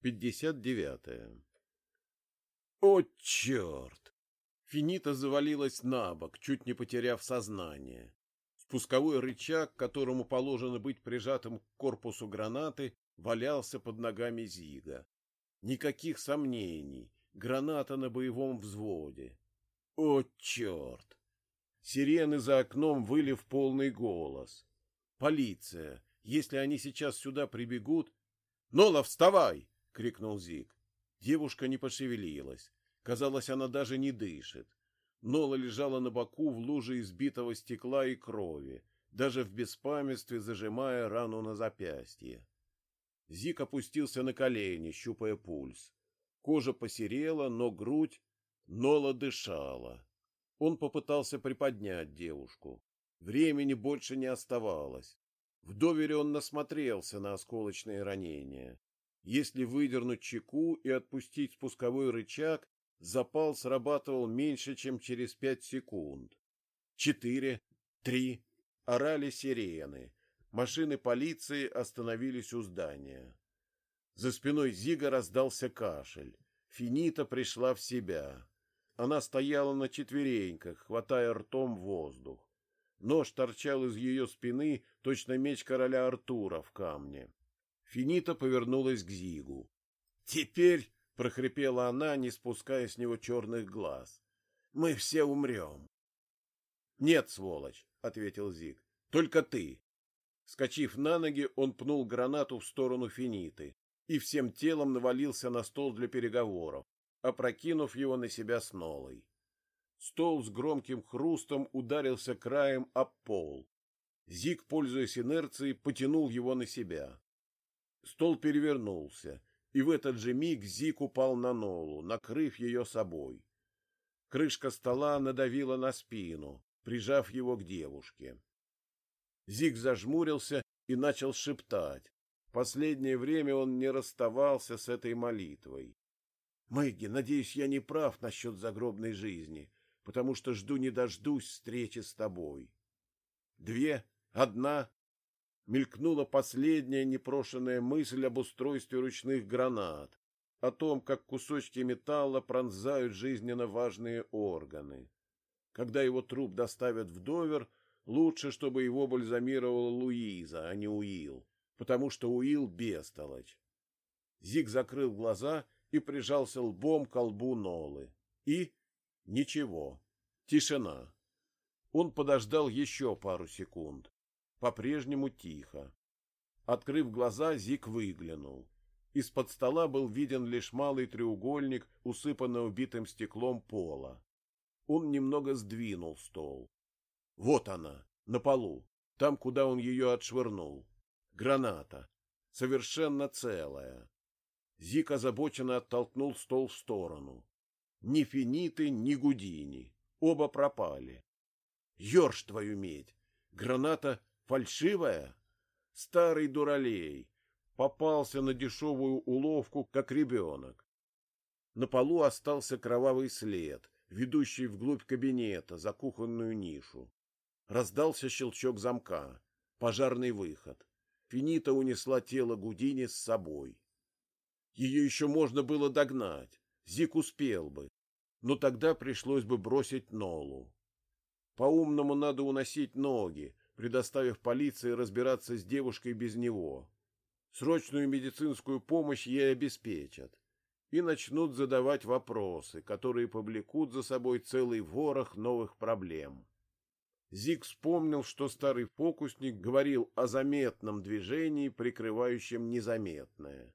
59. О, черт! Финита завалилась на бок, чуть не потеряв сознание. Спусковой рычаг, которому положено быть прижатым к корпусу гранаты, валялся под ногами Зига. Никаких сомнений. Граната на боевом взводе. О, черт! Сирены за окном выли в полный голос. Полиция. Если они сейчас сюда прибегут... — Нола, вставай! — крикнул Зиг. Девушка не пошевелилась. Казалось, она даже не дышит. Нола лежала на боку в луже избитого стекла и крови, даже в беспамятстве зажимая рану на запястье. Зик опустился на колени, щупая пульс. Кожа посерела, но грудь... Нола дышала. Он попытался приподнять девушку. Времени больше не оставалось. В довере он насмотрелся на осколочные ранения. Если выдернуть чеку и отпустить спусковой рычаг, запал срабатывал меньше, чем через пять секунд. Четыре, три, орали сирены. Машины полиции остановились у здания. За спиной Зига раздался кашель. Финита пришла в себя. Она стояла на четвереньках, хватая ртом воздух. Нож торчал из ее спины, точно меч короля Артура в камне. Финита повернулась к Зигу. «Теперь», — прохрипела она, не спуская с него черных глаз, — «мы все умрем». «Нет, сволочь», — ответил Зиг, — «только ты». Скочив на ноги, он пнул гранату в сторону Финиты и всем телом навалился на стол для переговоров, опрокинув его на себя с нолой. Стол с громким хрустом ударился краем об пол. Зиг, пользуясь инерцией, потянул его на себя. Стол перевернулся, и в этот же миг Зик упал на Нолу, накрыв ее собой. Крышка стола надавила на спину, прижав его к девушке. Зик зажмурился и начал шептать. Последнее время он не расставался с этой молитвой. «Мэгги, надеюсь, я не прав насчет загробной жизни, потому что жду не дождусь встречи с тобой». Две, одна, мелькнула последняя непрошенная мысль об устройстве ручных гранат, о том, как кусочки металла пронзают жизненно важные органы. Когда его труп доставят в Довер, лучше, чтобы его бальзамировала Луиза, а не Уилл, потому что Уилл бестолочь. Зиг закрыл глаза и прижался лбом к лбу Нолы. И ничего. Тишина. Он подождал еще пару секунд. По-прежнему тихо. Открыв глаза, Зик выглянул. Из-под стола был виден лишь малый треугольник, усыпанный убитым стеклом пола. Он немного сдвинул стол. Вот она, на полу, там, куда он ее отшвырнул. Граната. Совершенно целая. Зик озабоченно оттолкнул стол в сторону. Ни финиты, ни гудини. Оба пропали. Ёрш твою медь! Граната Фальшивая? Старый дуралей. Попался на дешевую уловку, как ребенок. На полу остался кровавый след, ведущий вглубь кабинета, за кухонную нишу. Раздался щелчок замка. Пожарный выход. Финита унесла тело Гудини с собой. Ее еще можно было догнать. Зик успел бы. Но тогда пришлось бы бросить Нолу. По-умному надо уносить ноги, предоставив полиции разбираться с девушкой без него. Срочную медицинскую помощь ей обеспечат и начнут задавать вопросы, которые повлекут за собой целый ворох новых проблем. Зиг вспомнил, что старый фокусник говорил о заметном движении, прикрывающем незаметное.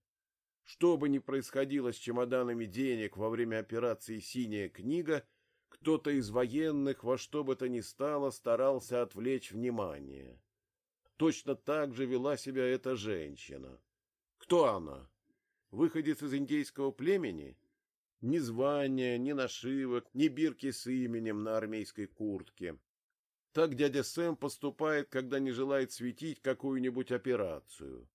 Что бы ни происходило с чемоданами денег во время операции «Синяя книга», кто-то из военных во что бы то ни стало старался отвлечь внимание. Точно так же вела себя эта женщина. Кто она? Выходец из индейского племени? Ни звания, ни нашивок, ни бирки с именем на армейской куртке. Так дядя Сэм поступает, когда не желает светить какую-нибудь операцию.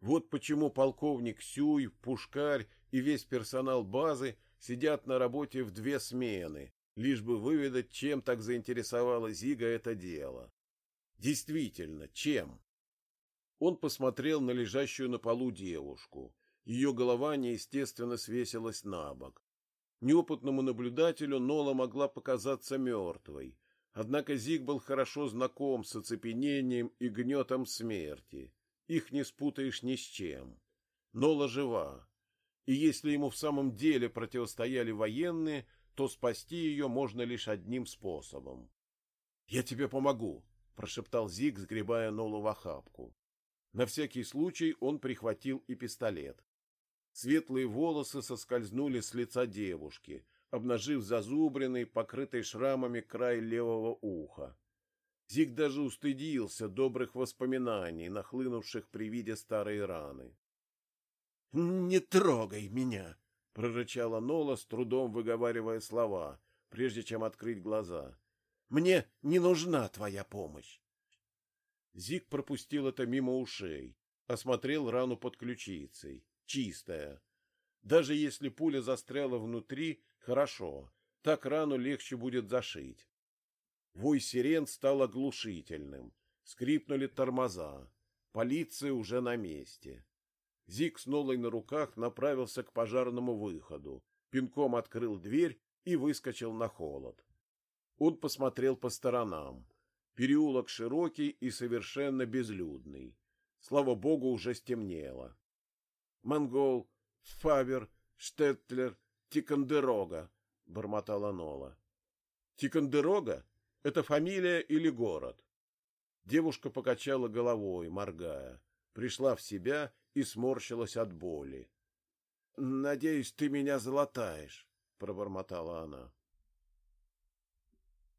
Вот почему полковник Сюй, Пушкарь и весь персонал базы сидят на работе в две смены, лишь бы выведать, чем так заинтересовало Зига это дело. Действительно, чем? Он посмотрел на лежащую на полу девушку. Ее голова неестественно свесилась на бок. Неопытному наблюдателю Нола могла показаться мертвой, однако Зиг был хорошо знаком с оцепенением и гнетом смерти. Их не спутаешь ни с чем. Нола жива, и если ему в самом деле противостояли военные, то спасти ее можно лишь одним способом. — Я тебе помогу, — прошептал Зиг, сгребая Нолу в охапку. На всякий случай он прихватил и пистолет. Светлые волосы соскользнули с лица девушки, обнажив зазубренный, покрытый шрамами край левого уха. Зиг даже устыдился добрых воспоминаний, нахлынувших при виде старой раны. — Не трогай меня! — прорычала Нола, с трудом выговаривая слова, прежде чем открыть глаза. — Мне не нужна твоя помощь! Зиг пропустил это мимо ушей, осмотрел рану под ключицей. Чистая. Даже если пуля застряла внутри, хорошо, так рану легче будет зашить. Вой сирен стал оглушительным. Скрипнули тормоза. Полиция уже на месте. Зик с Нолой на руках направился к пожарному выходу, пинком открыл дверь и выскочил на холод. Он посмотрел по сторонам. Переулок широкий и совершенно безлюдный. Слава богу, уже стемнело. Монгол, Фабер, Штетлер, Тикандерога, — бормотала Нола. Тикандерога — это фамилия или город? Девушка покачала головой, моргая, пришла в себя и сморщилась от боли. — Надеюсь, ты меня золотаешь, — пробормотала она.